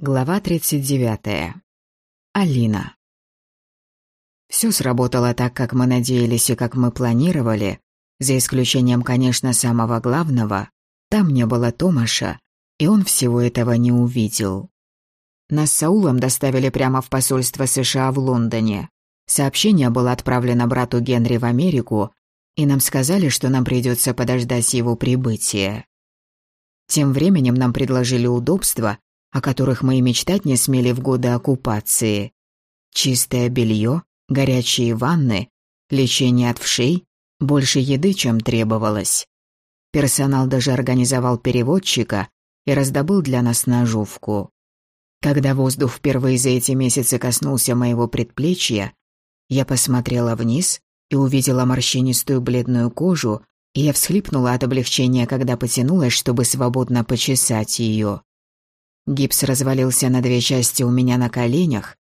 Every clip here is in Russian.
Глава 39. Алина. Все сработало так, как мы надеялись и как мы планировали, за исключением, конечно, самого главного. Там не было Томаша, и он всего этого не увидел. Нас с Саулом доставили прямо в посольство США в Лондоне. Сообщение было отправлено брату Генри в Америку, и нам сказали, что нам придется подождать его прибытия. Тем временем нам предложили удобства, о которых мы и мечтать не смели в годы оккупации. Чистое белье, горячие ванны, лечение от вшей, больше еды, чем требовалось. Персонал даже организовал переводчика и раздобыл для нас ножовку. Когда воздух впервые за эти месяцы коснулся моего предплечья, я посмотрела вниз и увидела морщинистую бледную кожу, и я всхлипнула от облегчения, когда потянулась, чтобы свободно почесать ее. Гипс развалился на две части у меня на коленях,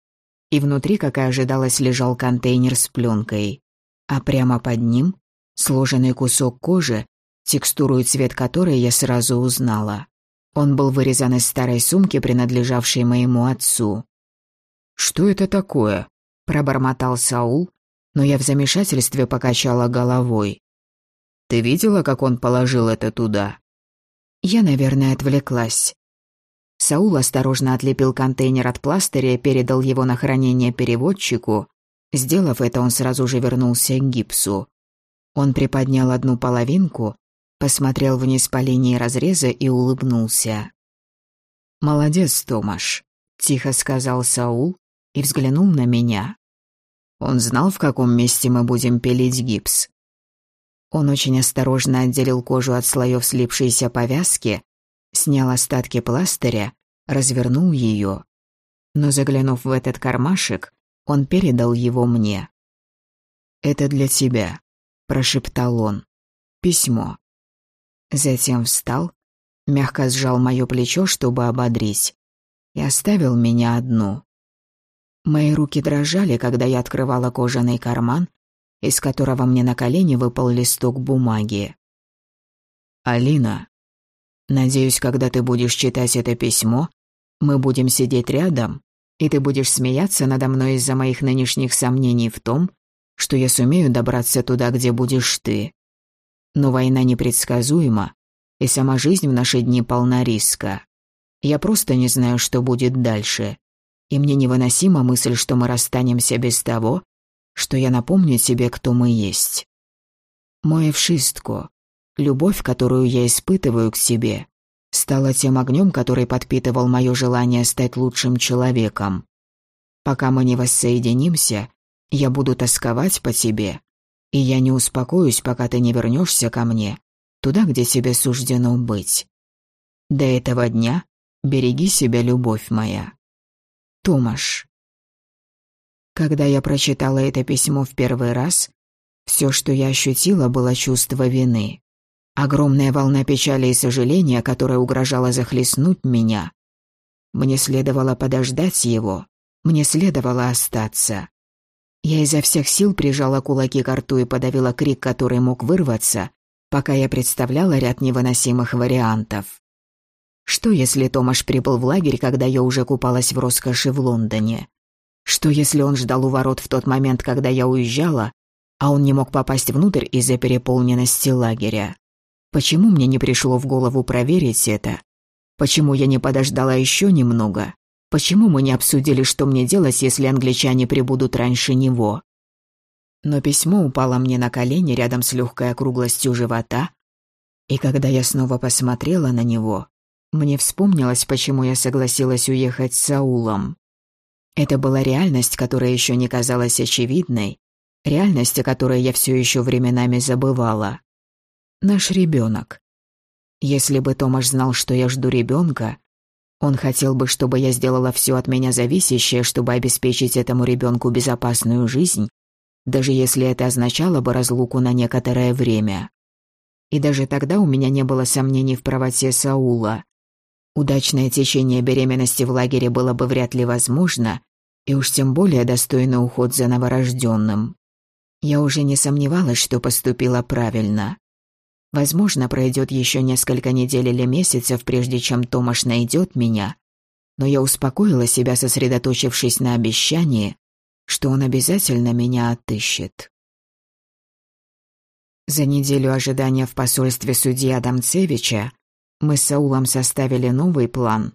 и внутри, как и ожидалось, лежал контейнер с пленкой, а прямо под ним сложенный кусок кожи, текстуру и цвет которой я сразу узнала. Он был вырезан из старой сумки, принадлежавшей моему отцу. «Что это такое?» – пробормотал Саул, но я в замешательстве покачала головой. «Ты видела, как он положил это туда?» Я, наверное, отвлеклась. Саул осторожно отлепил контейнер от пластыря и передал его на хранение переводчику. Сделав это, он сразу же вернулся к гипсу. Он приподнял одну половинку, посмотрел вниз по линии разреза и улыбнулся. «Молодец, Томаш», — тихо сказал Саул и взглянул на меня. Он знал, в каком месте мы будем пилить гипс. Он очень осторожно отделил кожу от слоев слипшейся повязки, снял остатки пластыря, развернул ее. Но заглянув в этот кармашек, он передал его мне. «Это для тебя», – прошептал он. «Письмо». Затем встал, мягко сжал мое плечо, чтобы ободрить, и оставил меня одну. Мои руки дрожали, когда я открывала кожаный карман, из которого мне на колени выпал листок бумаги. «Алина», Надеюсь, когда ты будешь читать это письмо, мы будем сидеть рядом, и ты будешь смеяться надо мной из-за моих нынешних сомнений в том, что я сумею добраться туда, где будешь ты. Но война непредсказуема, и сама жизнь в наши дни полна риска. Я просто не знаю, что будет дальше, и мне невыносима мысль, что мы расстанемся без того, что я напомню тебе, кто мы есть. Мой Эвшистко, Любовь, которую я испытываю к себе, стала тем огнем, который подпитывал мое желание стать лучшим человеком. Пока мы не воссоединимся, я буду тосковать по тебе, и я не успокоюсь, пока ты не вернешься ко мне, туда, где тебе суждено быть. До этого дня береги себя, любовь моя. Томаш. Когда я прочитала это письмо в первый раз, все, что я ощутила, было чувство вины. Огромная волна печали и сожаления, которая угрожала захлестнуть меня. Мне следовало подождать его, мне следовало остаться. Я изо всех сил прижала кулаки к рту и подавила крик, который мог вырваться, пока я представляла ряд невыносимых вариантов. Что, если Томаш прибыл в лагерь, когда я уже купалась в роскоши в Лондоне? Что, если он ждал у ворот в тот момент, когда я уезжала, а он не мог попасть внутрь из-за переполненности лагеря? Почему мне не пришло в голову проверить это? Почему я не подождала еще немного? Почему мы не обсудили, что мне делать, если англичане прибудут раньше него? Но письмо упало мне на колени рядом с легкой округлостью живота, и когда я снова посмотрела на него, мне вспомнилось, почему я согласилась уехать с Саулом. Это была реальность, которая еще не казалась очевидной, реальность, о которой я все еще временами забывала. Наш ребенок. Если бы Томаш знал, что я жду ребенка, он хотел бы, чтобы я сделала все от меня зависящее, чтобы обеспечить этому ребенку безопасную жизнь, даже если это означало бы разлуку на некоторое время. И даже тогда у меня не было сомнений в правоте Саула. Удачное течение беременности в лагере было бы вряд ли возможно, и уж тем более достойный уход за новорожденным. Я уже не сомневалась, что поступила правильно. Возможно, пройдет еще несколько недель или месяцев, прежде чем Томаш найдет меня. но я успокоила себя, сосредоточившись на обещании, что он обязательно меня отыщет. За неделю ожидания в посольстве судьи Адамцевича мы с Саулом составили новый план.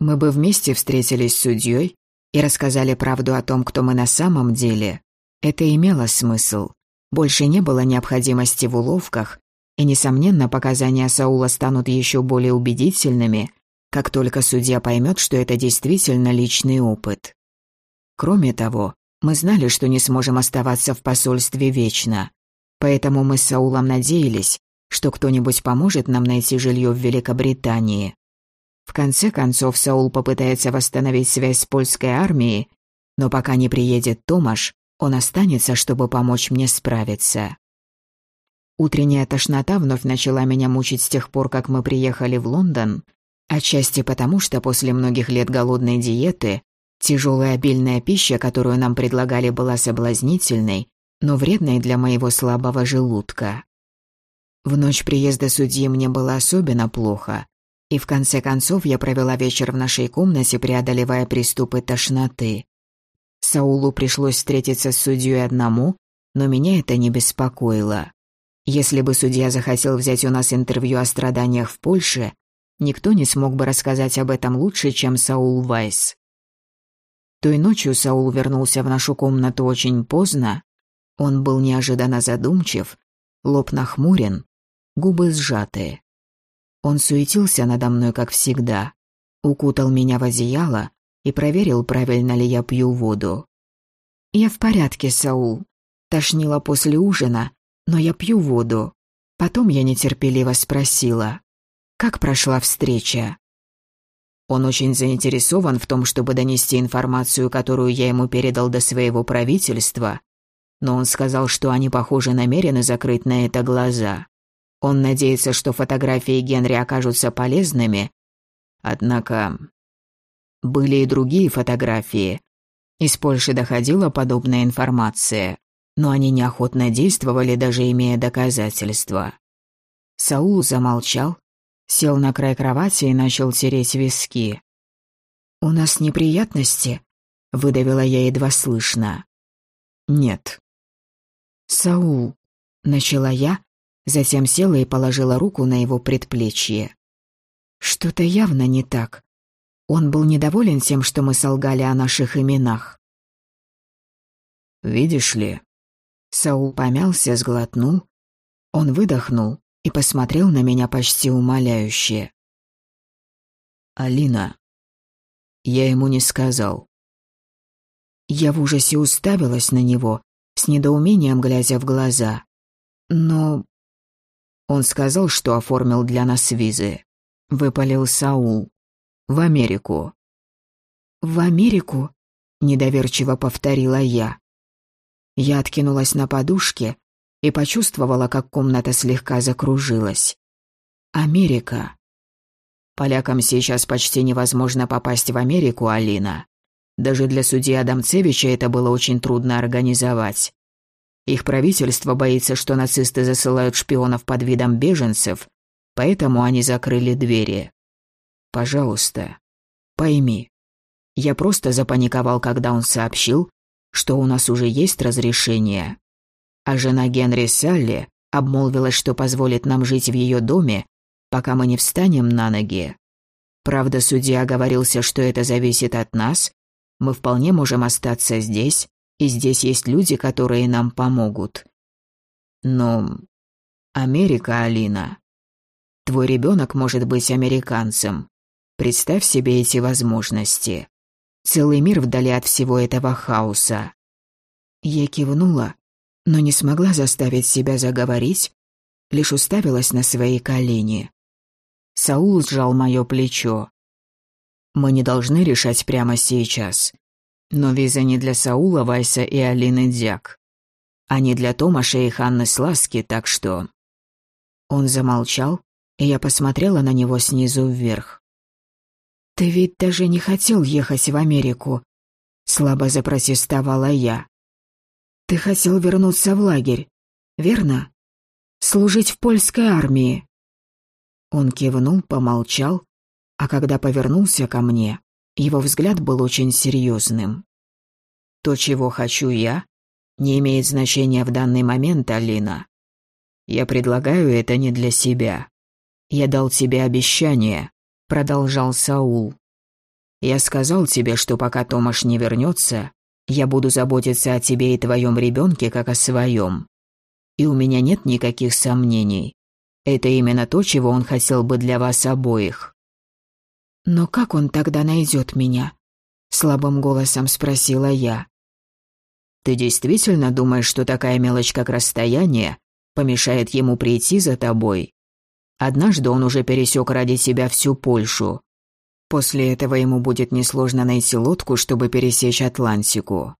Мы бы вместе встретились с судьей и рассказали правду о том, кто мы на самом деле. Это имело смысл. Больше не было необходимости в уловках, и, несомненно, показания Саула станут еще более убедительными, как только судья поймет, что это действительно личный опыт. Кроме того, мы знали, что не сможем оставаться в посольстве вечно, поэтому мы с Саулом надеялись, что кто-нибудь поможет нам найти жилье в Великобритании. В конце концов, Саул попытается восстановить связь с польской армией, но пока не приедет Томаш, он останется, чтобы помочь мне справиться. Утренняя тошнота вновь начала меня мучить с тех пор, как мы приехали в Лондон, отчасти потому, что после многих лет голодной диеты тяжелая обильная пища, которую нам предлагали, была соблазнительной, но вредной для моего слабого желудка. В ночь приезда судьи мне было особенно плохо, и в конце концов я провела вечер в нашей комнате, преодолевая приступы тошноты. Саулу пришлось встретиться с судьей одному, но меня это не беспокоило. Если бы судья захотел взять у нас интервью о страданиях в Польше, никто не смог бы рассказать об этом лучше, чем Саул Вайс. Той ночью Саул вернулся в нашу комнату очень поздно. Он был неожиданно задумчив, лоб нахмурен, губы сжаты. Он суетился надо мной, как всегда, укутал меня в одеяло и проверил, правильно ли я пью воду. «Я в порядке, Саул. Тошнило после ужина, но я пью воду». Потом я нетерпеливо спросила, «Как прошла встреча?» Он очень заинтересован в том, чтобы донести информацию, которую я ему передал до своего правительства, но он сказал, что они, похоже, намерены закрыть на это глаза. Он надеется, что фотографии Генри окажутся полезными, однако были и другие фотографии. Из Польши доходила подобная информация, но они неохотно действовали, даже имея доказательства. Саул замолчал, сел на край кровати и начал тереть виски. «У нас неприятности?» — выдавила я едва слышно. «Нет». «Саул», — начала я, затем села и положила руку на его предплечье. «Что-то явно не так. Он был недоволен тем, что мы солгали о наших именах. «Видишь ли...» Саул помялся, сглотнул. Он выдохнул и посмотрел на меня почти умоляюще. «Алина...» Я ему не сказал. Я в ужасе уставилась на него, с недоумением глядя в глаза. Но... Он сказал, что оформил для нас визы. Выпалил Саул. В Америку». «В Америку?» — недоверчиво повторила я. Я откинулась на подушке и почувствовала, как комната слегка закружилась. «Америка». Полякам сейчас почти невозможно попасть в Америку, Алина. Даже для судьи Адамцевича это было очень трудно организовать. Их правительство боится, что нацисты засылают шпионов под видом беженцев, поэтому они закрыли двери. Пожалуйста, пойми. Я просто запаниковал, когда он сообщил, что у нас уже есть разрешение. А жена Генри Салли обмолвилась, что позволит нам жить в ее доме, пока мы не встанем на ноги. Правда, судья оговорился, что это зависит от нас. Мы вполне можем остаться здесь, и здесь есть люди, которые нам помогут. Но... Америка, Алина. Твой ребенок может быть американцем. Представь себе эти возможности. Целый мир вдали от всего этого хаоса. Я кивнула, но не смогла заставить себя заговорить, лишь уставилась на свои колени. Саул сжал мое плечо. Мы не должны решать прямо сейчас. Но виза не для Саула, Вайса и Алины Дяк. Они для Томаша и Ханны Сласки, так что... Он замолчал, и я посмотрела на него снизу вверх. «Ты ведь даже не хотел ехать в Америку», — слабо запротестовала я. «Ты хотел вернуться в лагерь, верно? Служить в польской армии». Он кивнул, помолчал, а когда повернулся ко мне, Его взгляд был очень серьезным. То, чего хочу я, не имеет значения в данный момент, Алина. Я предлагаю это не для себя. Я дал тебе обещание, продолжал Саул. Я сказал тебе, что пока Томаш не вернется, я буду заботиться о тебе и твоем ребенке как о своем. И у меня нет никаких сомнений. Это именно то, чего он хотел бы для вас обоих. Но как он тогда найдет меня? Слабым голосом спросила я. Ты действительно думаешь, что такая мелочь, как расстояние, помешает ему прийти за тобой? Однажды он уже пересек ради тебя всю Польшу. После этого ему будет несложно найти лодку, чтобы пересечь Атлантику.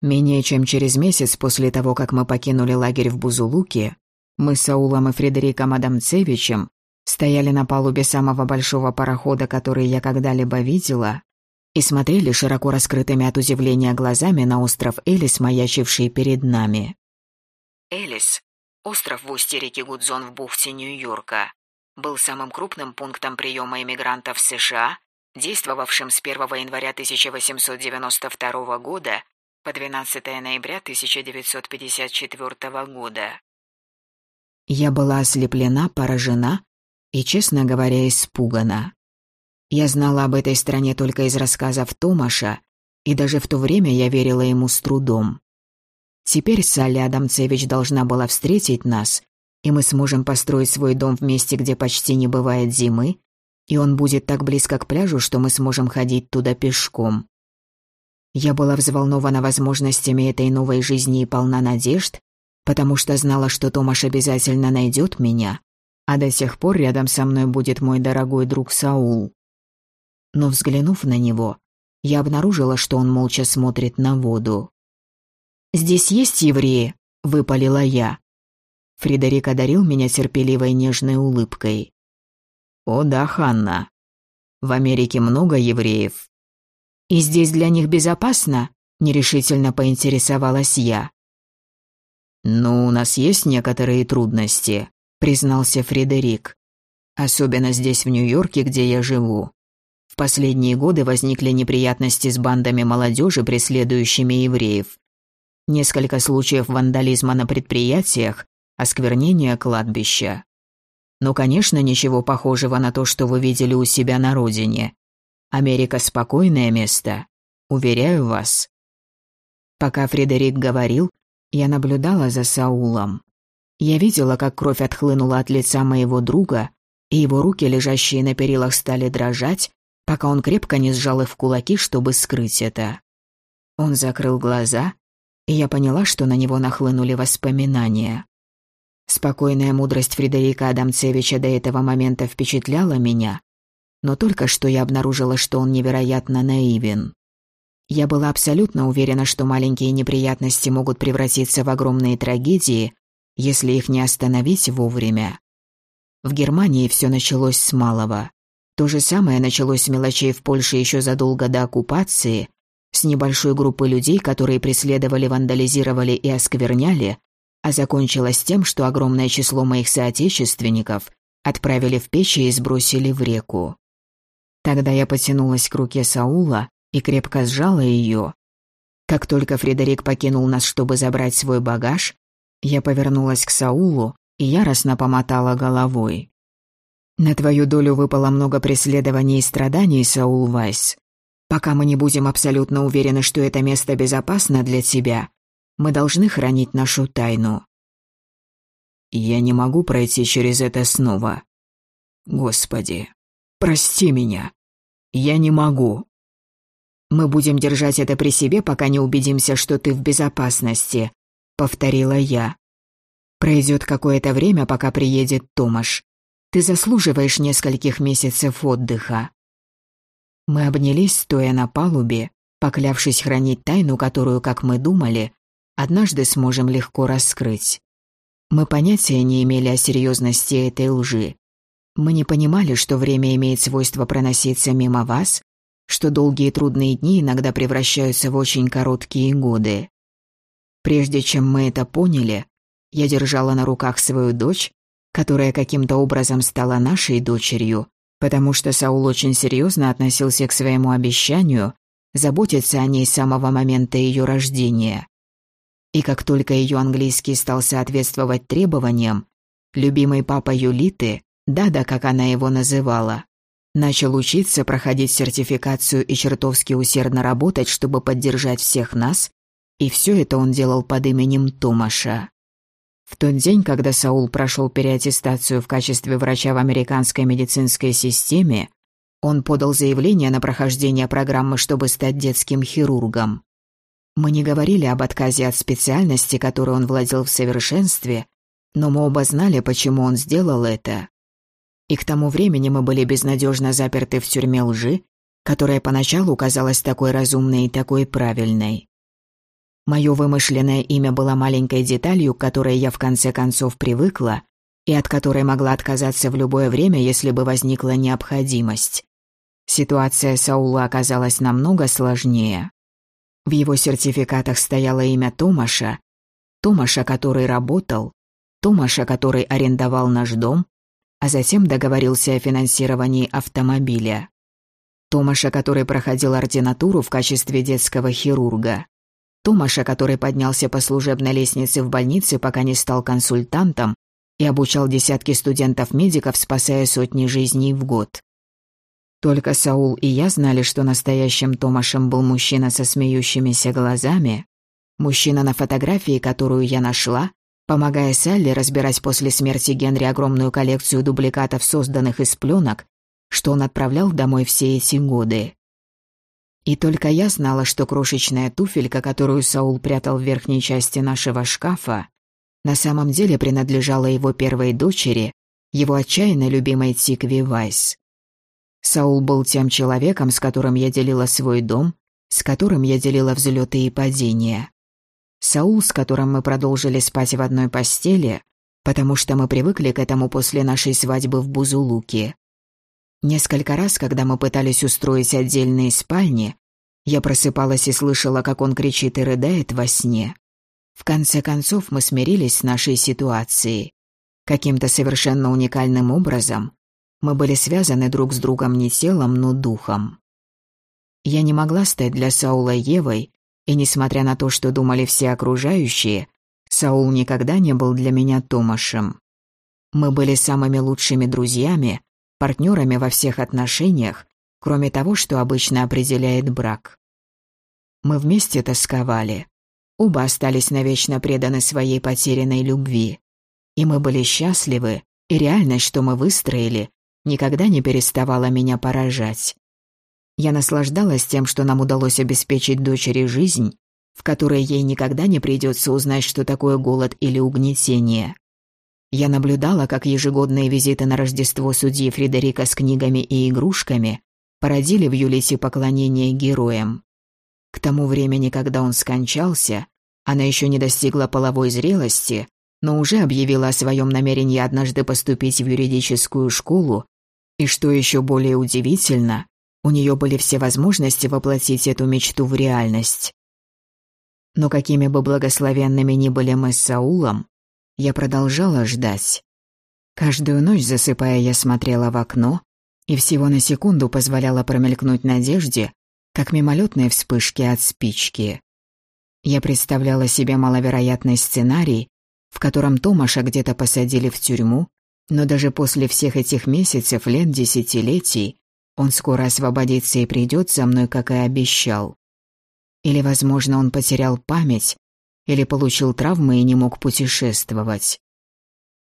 Менее чем через месяц после того, как мы покинули лагерь в Бузулуке, мы с Саулом и Фредериком Адамцевичем стояли на палубе самого большого парохода, который я когда-либо видела, и смотрели широко раскрытыми от удивления глазами на остров Элис, маячивший перед нами. Элис – остров в устье реки Гудзон в бухте Нью-Йорка был самым крупным пунктом приема иммигрантов США, действовавшим с 1 января 1892 года по 12 ноября 1954 года. Я была ослеплена, поражена и, честно говоря, испугана. Я знала об этой стране только из рассказов Томаша, и даже в то время я верила ему с трудом. Теперь Салли Адамцевич должна была встретить нас и мы сможем построить свой дом в месте, где почти не бывает зимы, и он будет так близко к пляжу, что мы сможем ходить туда пешком. Я была взволнована возможностями этой новой жизни и полна надежд, потому что знала, что Томаш обязательно найдет меня, а до сих пор рядом со мной будет мой дорогой друг Саул. Но взглянув на него, я обнаружила, что он молча смотрит на воду. «Здесь есть евреи?» – выпалила я. Фредерик одарил меня терпеливой нежной улыбкой. «О да, Ханна. В Америке много евреев». «И здесь для них безопасно?» – нерешительно поинтересовалась я. «Ну, у нас есть некоторые трудности», – признался Фредерик. «Особенно здесь, в Нью-Йорке, где я живу. В последние годы возникли неприятности с бандами молодежи, преследующими евреев. Несколько случаев вандализма на предприятиях, осквернение кладбища. Но, конечно, ничего похожего на то, что вы видели у себя на родине. Америка – спокойное место. Уверяю вас. Пока Фредерик говорил, я наблюдала за Саулом. Я видела, как кровь отхлынула от лица моего друга, и его руки, лежащие на перилах, стали дрожать, пока он крепко не сжал их в кулаки, чтобы скрыть это. Он закрыл глаза, и я поняла, что на него нахлынули воспоминания. Спокойная мудрость Фредерика Адамцевича до этого момента впечатляла меня, но только что я обнаружила, что он невероятно наивен. Я была абсолютно уверена, что маленькие неприятности могут превратиться в огромные трагедии, если их не остановить вовремя. В Германии все началось с малого. То же самое началось с мелочей в Польше еще задолго до оккупации, с небольшой группы людей, которые преследовали, вандализировали и оскверняли, а закончилось тем, что огромное число моих соотечественников отправили в печь и сбросили в реку. Тогда я потянулась к руке Саула и крепко сжала ее. Как только Фредерик покинул нас, чтобы забрать свой багаж, я повернулась к Саулу и яростно помотала головой. «На твою долю выпало много преследований и страданий, Саул Вайс. Пока мы не будем абсолютно уверены, что это место безопасно для тебя, мы должны хранить нашу тайну. Я не могу пройти через это снова. Господи, прости меня. Я не могу. Мы будем держать это при себе, пока не убедимся, что ты в безопасности, повторила я. Пройдет какое-то время, пока приедет Томаш. Ты заслуживаешь нескольких месяцев отдыха. Мы обнялись, стоя на палубе, поклявшись хранить тайну, которую, как мы думали, однажды сможем легко раскрыть. Мы понятия не имели о серьезности этой лжи. Мы не понимали, что время имеет свойство проноситься мимо вас, что долгие трудные дни иногда превращаются в очень короткие годы. Прежде чем мы это поняли, я держала на руках свою дочь, которая каким-то образом стала нашей дочерью, потому что Саул очень серьезно относился к своему обещанию заботиться о ней с самого момента ее рождения. И как только ее английский стал соответствовать требованиям, любимый папа Юлиты, Дада, как она его называла, начал учиться, проходить сертификацию и чертовски усердно работать, чтобы поддержать всех нас, и все это он делал под именем Томаша. В тот день, когда Саул прошел переаттестацию в качестве врача в американской медицинской системе, он подал заявление на прохождение программы, чтобы стать детским хирургом. Мы не говорили об отказе от специальности, которой он владел в совершенстве, но мы оба знали, почему он сделал это. И к тому времени мы были безнадежно заперты в тюрьме лжи, которая поначалу казалась такой разумной и такой правильной. Мое вымышленное имя было маленькой деталью, к которой я в конце концов привыкла и от которой могла отказаться в любое время, если бы возникла необходимость. Ситуация Саула оказалась намного сложнее. В его сертификатах стояло имя Томаша, Томаша, который работал, Томаша, который арендовал наш дом, а затем договорился о финансировании автомобиля. Томаша, который проходил ординатуру в качестве детского хирурга. Томаша, который поднялся по служебной лестнице в больнице, пока не стал консультантом и обучал десятки студентов-медиков, спасая сотни жизней в год. Только Саул и я знали, что настоящим Томашем был мужчина со смеющимися глазами, мужчина на фотографии, которую я нашла, помогая Салли разбирать после смерти Генри огромную коллекцию дубликатов, созданных из пленок, что он отправлял домой все эти годы. И только я знала, что крошечная туфелька, которую Саул прятал в верхней части нашего шкафа, на самом деле принадлежала его первой дочери, его отчаянно любимой Тикви Вайс. Саул был тем человеком, с которым я делила свой дом, с которым я делила взлеты и падения. Саул, с которым мы продолжили спать в одной постели, потому что мы привыкли к этому после нашей свадьбы в Бузулуке. Несколько раз, когда мы пытались устроить отдельные спальни, я просыпалась и слышала, как он кричит и рыдает во сне. В конце концов мы смирились с нашей ситуацией. Каким-то совершенно уникальным образом мы были связаны друг с другом не телом, но духом. Я не могла стать для Саула Евой, и несмотря на то, что думали все окружающие, Саул никогда не был для меня Томашем. Мы были самыми лучшими друзьями, партнерами во всех отношениях, кроме того, что обычно определяет брак. Мы вместе тосковали. Оба остались навечно преданы своей потерянной любви. И мы были счастливы, и реальность, что мы выстроили, никогда не переставала меня поражать. Я наслаждалась тем, что нам удалось обеспечить дочери жизнь, в которой ей никогда не придется узнать, что такое голод или угнетение. Я наблюдала, как ежегодные визиты на Рождество судьи Фредерика с книгами и игрушками породили в Юлите поклонение героям. К тому времени, когда он скончался, она еще не достигла половой зрелости, но уже объявила о своем намерении однажды поступить в юридическую школу, и что еще более удивительно, у нее были все возможности воплотить эту мечту в реальность. Но какими бы благословенными ни были мы с Саулом, я продолжала ждать. Каждую ночь, засыпая, я смотрела в окно и всего на секунду позволяла промелькнуть надежде, как мимолетные вспышки от спички. Я представляла себе маловероятный сценарий, в котором Томаша где-то посадили в тюрьму, но даже после всех этих месяцев, лет, десятилетий, он скоро освободится и придет за мной, как и обещал. Или, возможно, он потерял память или получил травмы и не мог путешествовать.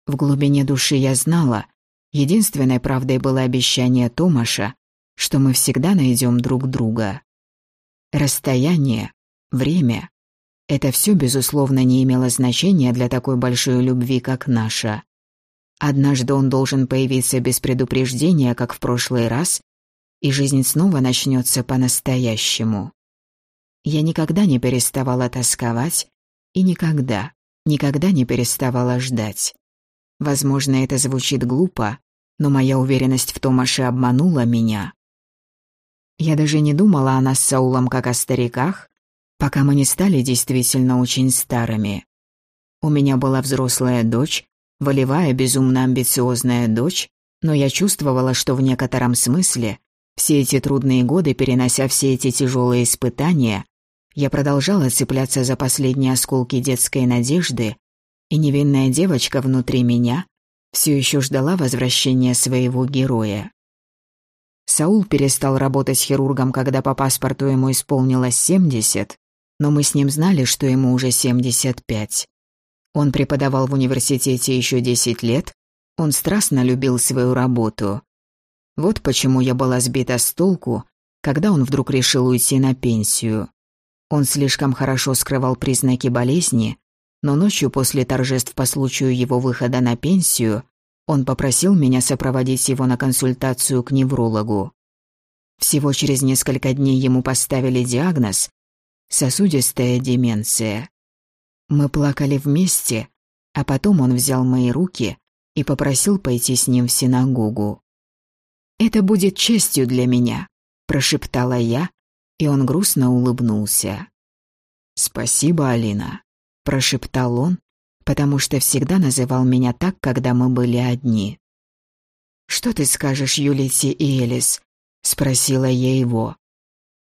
В глубине души я знала, единственной правдой было обещание Томаша, что мы всегда найдем друг друга. Расстояние, время — это все, безусловно, не имело значения для такой большой любви, как наша. Однажды он должен появиться без предупреждения, как в прошлый раз, и жизнь снова начнется по-настоящему. Я никогда не переставала тосковать и никогда, никогда не переставала ждать. Возможно, это звучит глупо, но моя уверенность в Томаше обманула меня. Я даже не думала о нас с Саулом как о стариках, пока мы не стали действительно очень старыми. У меня была взрослая дочь, волевая, безумно амбициозная дочь, Но я чувствовала, что в некотором смысле все эти трудные годы, перенося все эти тяжелые испытания, я продолжала цепляться за последние осколки детской надежды, и невинная девочка внутри меня все еще ждала возвращения своего героя. Саул перестал работать хирургом, когда по паспорту ему исполнилось 70, но мы с ним знали, что ему уже 75. Он преподавал в университете еще 10 лет, он страстно любил свою работу. Вот почему я была сбита с толку, когда он вдруг решил уйти на пенсию. Он слишком хорошо скрывал признаки болезни, но ночью после торжеств по случаю его выхода на пенсию он попросил меня сопроводить его на консультацию к неврологу. Всего через несколько дней ему поставили диагноз «сосудистая деменция». Мы плакали вместе, а потом он взял мои руки и попросил пойти с ним в синагогу. «Это будет честью для меня», – прошептала я, и он грустно улыбнулся. «Спасибо, Алина», – прошептал он, потому что всегда называл меня так, когда мы были одни. «Что ты скажешь, Юлите и Элис?» – спросила я его.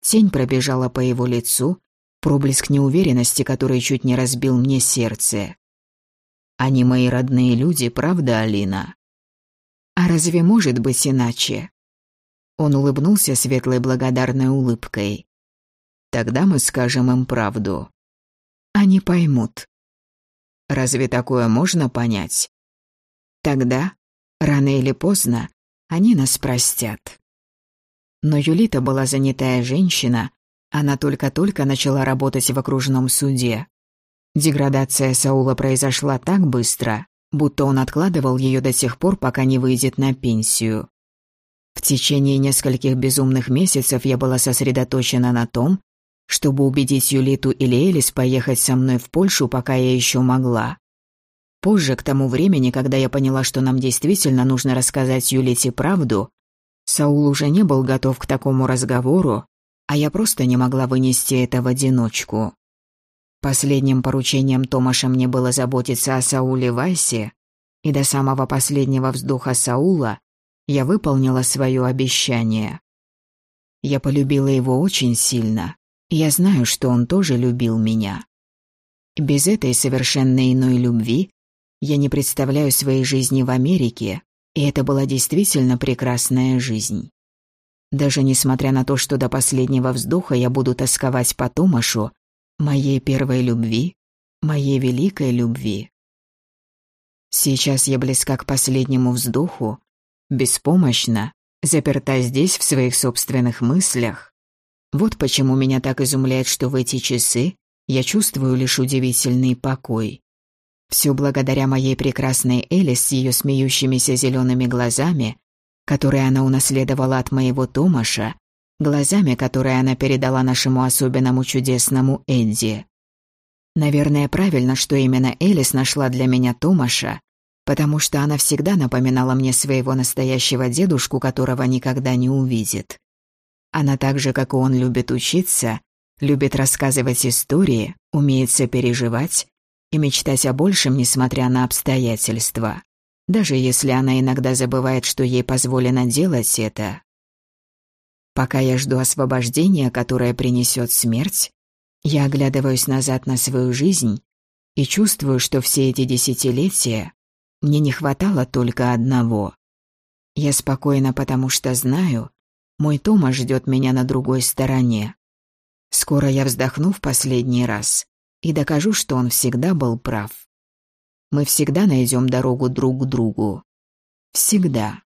Тень пробежала по его лицу, проблеск неуверенности, который чуть не разбил мне сердце. «Они мои родные люди, правда, Алина?» «А разве может быть иначе?» Он улыбнулся светлой благодарной улыбкой. «Тогда мы скажем им правду». «Они поймут». «Разве такое можно понять?» «Тогда, рано или поздно, они нас простят». Но Юлита была занятая женщина, она только-только начала работать в окружном суде. Деградация Саула произошла так быстро, будто он откладывал ее до тех пор, пока не выйдет на пенсию. Течение нескольких безумных месяцев я была сосредоточена на том, чтобы убедить Юлиту или Элис поехать со мной в Польшу, пока я еще могла. Позже, к тому времени, когда я поняла, что нам действительно нужно рассказать Юлите правду, Саул уже не был готов к такому разговору, а я просто не могла вынести это в одиночку. Последним поручением Томаша мне было заботиться о Сауле Вайсе, и до самого последнего вздоха Саула я выполнила свое обещание. Я полюбила его очень сильно, я знаю, что он тоже любил меня. Без этой совершенно иной любви я не представляю своей жизни в Америке, и это была действительно прекрасная жизнь. Даже несмотря на то, что до последнего вздоха я буду тосковать по Томашу, моей первой любви, моей великой любви. Сейчас я близка к последнему вздоху, беспомощна, заперта здесь в своих собственных мыслях. Вот почему меня так изумляет, что в эти часы я чувствую лишь удивительный покой. Все благодаря моей прекрасной Элис с ее смеющимися зелеными глазами, которые она унаследовала от моего Томаша, глазами, которые она передала нашему особенному чудесному Эдди. Наверное, правильно, что именно Элис нашла для меня Томаша, потому что она всегда напоминала мне своего настоящего дедушку, которого никогда не увидит. Она так же, как и он, любит учиться, любит рассказывать истории, умеет сопереживать и мечтать о большем, несмотря на обстоятельства, даже если она иногда забывает, что ей позволено делать это. Пока я жду освобождения, которое принесет смерть, я оглядываюсь назад на свою жизнь и чувствую, что все эти десятилетия мне не хватало только одного. Я спокойна, потому что знаю, мой Тома ждет меня на другой стороне. Скоро я вздохну в последний раз и докажу, что он всегда был прав. Мы всегда найдем дорогу друг к другу. Всегда.